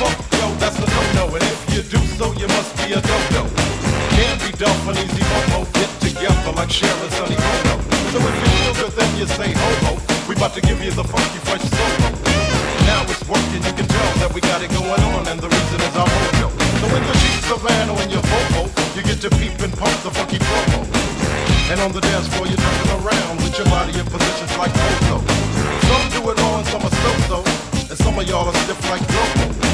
punk, yo, that's a no-no. And if you do so, you must be a dodo. Can't be dumb and easy homo. Get together like Cher and Sonny Bono. So if you feel good, then you say ho-ho. We about to give you the funky fresh solo. Now it's working, you can tell that we got it going on, and the reason is our mojo. So in the sheets of Savannah and your boho, you get to peep and pump the funky promo. And on the dance floor, you're jumping around with your body in positions like photo. Some do it all and some are so-so, and some of y'all are stiff like robo.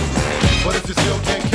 But if you still can't